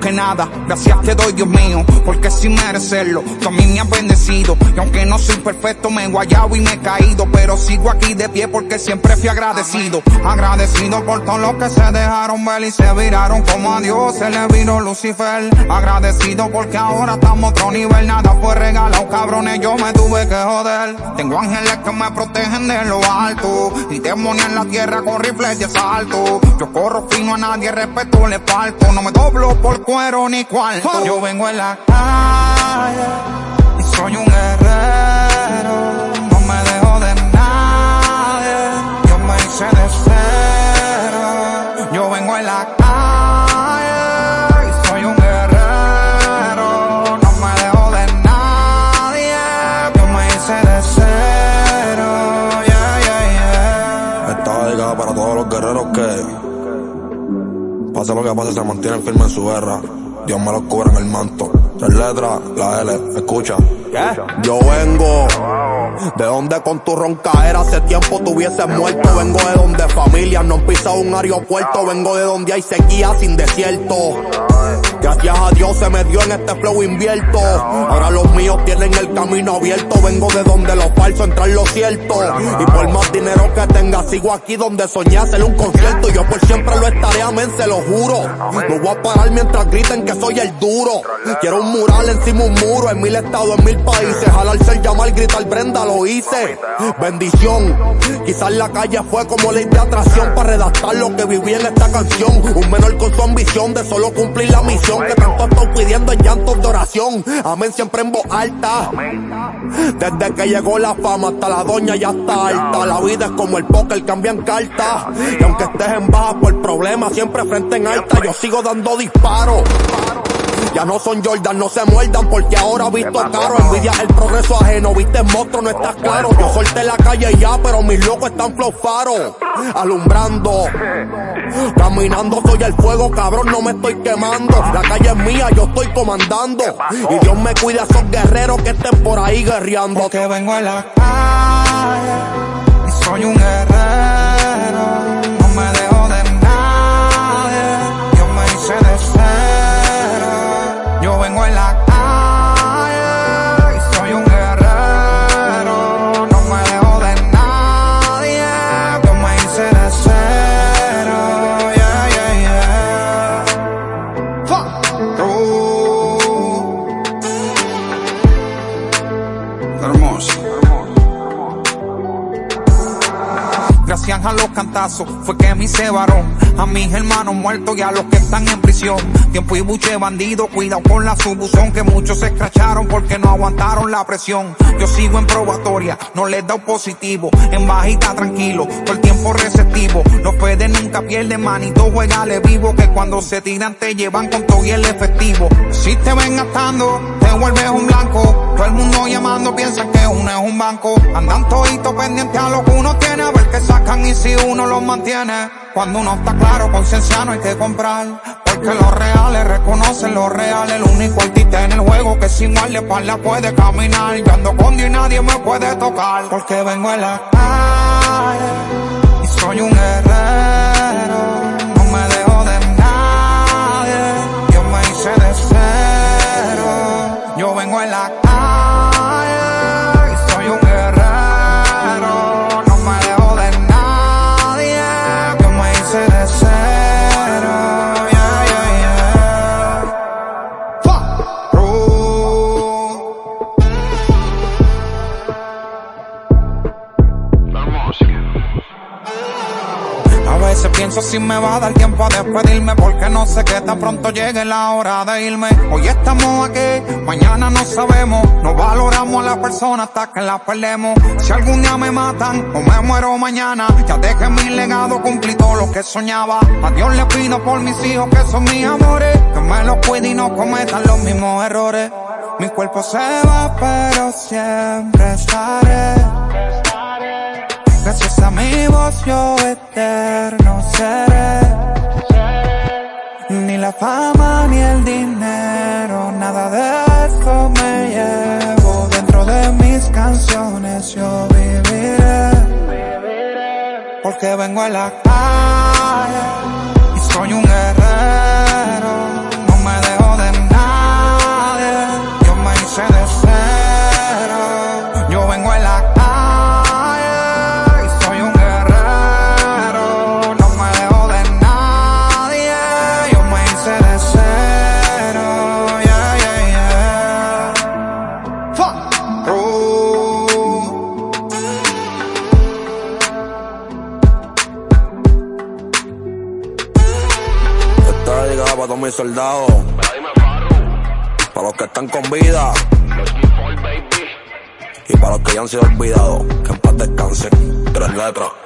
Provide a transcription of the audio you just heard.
que nada, gracias te doy Dios mío, porque sin merecerlo, tú a mí me has bendecido. Y aunque no soy perfecto, me he guayado y me he caído, pero sigo aquí de pie porque siempre fui agradecido. Agradecido por todo lo que se dejaron ver y se viraron como a Dios se le vino Lucifer. Agradecido porque ahora estamos otro nivel, nada fue regalado, cabrones, yo me tuve que joder. Tengo ángeles que me protegen de lo alto y demonios en la tierra con rifles de asalto. Yo corro fino a nadie, respeto le falto, no me doblo por cuero ni cuarto. Yo vengo en la calle y soy un guerrero, no me dejo de nadie, yo me hice de cero. Yo vengo en la calle y soy un guerrero, no me dejo de nadie, yo me hice de cero. Yeah, yeah, yeah. Esta para todos los guerreros que, pase lo que pase, se mantienen firmes en su guerra. Dios me los cubra en el manto. Tres letras, la L, escucha. Yo vengo de donde con tu roncaera hace tiempo tuvieses muerto. Vengo de donde familias no han pisado un aeropuerto. Vengo de donde hay sequía sin desierto. Gracias a Dios se me dio en este flow invierto. Ahora los míos tienen el camino abierto. Vengo de donde lo falso entra en lo cierto. Y por más dinero que tenga, sigo aquí donde soñé hacer un concierto. Yo por siempre lo estaré, amén, se lo juro. No voy a parar mientras griten que soy el duro. Quiero un mural encima un muro, en mil estados, en mil países. Jalarse el llamar, gritar Brenda, lo hice. Bendición. Quizás la calle fue como ley de atracción para redactar lo que viví en esta canción. Un menor con su ambición de solo cumplir la misión que tanto estoy pidiendo en llantos de oración. Amén siempre en voz alta. Desde que llegó la fama hasta la doña ya está alta. La vida es como el póker, cambian cartas. Y aunque estés en baja por problemas, siempre frente en alta, yo sigo dando disparos. Ya no son Jordan, no se muerdan porque ahora visto caro. Envidia el progreso ajeno, viste monstruo, no estás claro. Yo solté la calle ya, pero mis locos están flow faro. Alumbrando, caminando soy el fuego, cabrón, no me estoy quemando. La calle es mía, yo estoy comandando. Y Dios me cuida a esos guerreros que estén por ahí guerreando. Porque vengo en la calle y soy un guerrero. A los cantazos fue que me hice varón. A mis hermanos muertos y a los que están en prisión. Tiempo y buche bandido, cuidado con la subuzón que muchos se escracharon porque no aguantaron la presión. Yo sigo en probatoria, no les da positivo. En bajita tranquilo, todo el tiempo receptivo. Los pedes nunca pierden manito, juegale vivo. Que cuando se tiran te llevan con todo y el efectivo. Si te ven gastando, vuelves un blanco. Todo el mundo llamando piensa que uno es un banco. Andan toditos pendientes a lo que uno tiene, a ver qué sacan y si uno los mantiene. Cuando uno está claro, conciencia no hay que comprar. Porque los reales reconocen los reales. El único artista en el juego que sin darle espalda puede caminar. Yo ando con Dios y nadie me puede tocar. Porque vengo en la calle y soy un guerrero. Veces pienso si me va a dar tiempo a despedirme porque no sé que tan pronto llegue la hora de irme. Hoy estamos aquí, mañana no sabemos. No valoramos a la persona hasta que la perdemos. Si algún día me matan o me muero mañana, ya dejé mi legado, cumplí todo lo que soñaba. A Dios le pido por mis hijos que son mis amores, que me los cuide y no cometan los mismos errores. Mi cuerpo se va, pero siempre estaré. Gracias a mi voz yo eterno Ni la fama ni el dinero, nada de eso me llevo. Dentro de mis canciones yo viviré. Porque vengo a la calle y soy un guerrero. Soldado. Para los que están con vida. Y para los que ya han sido olvidados, que en paz descansen. Tres letras.